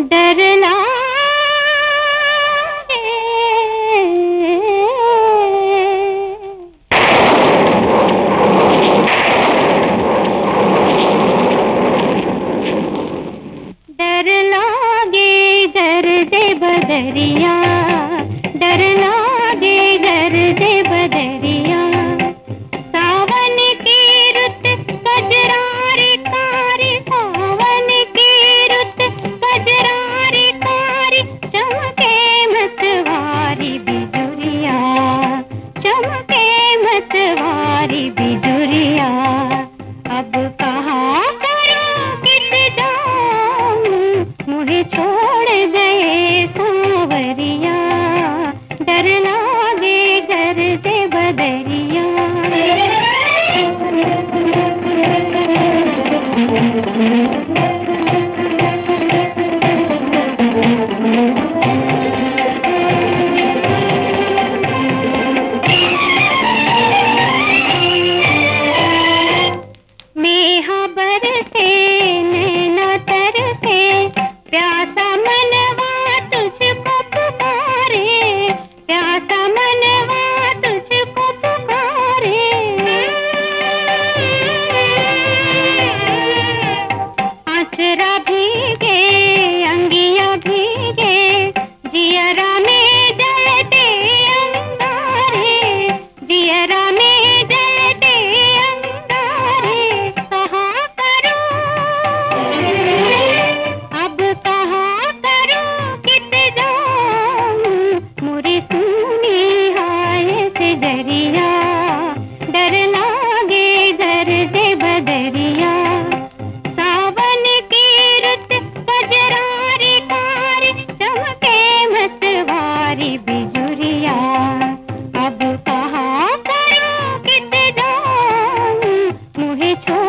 डरना डर लागे दर्द बदरिया। गए सांवरिया डर लागे घर बदरिया। मेहा बरसे आचरा भीगे, अंगिया भीगे जियरा में जलते अंगारे जियरा में जलते अंगारे कहाँ करूँ? अब कहाँ करूँ? कित जाऊँ? मुरी है छो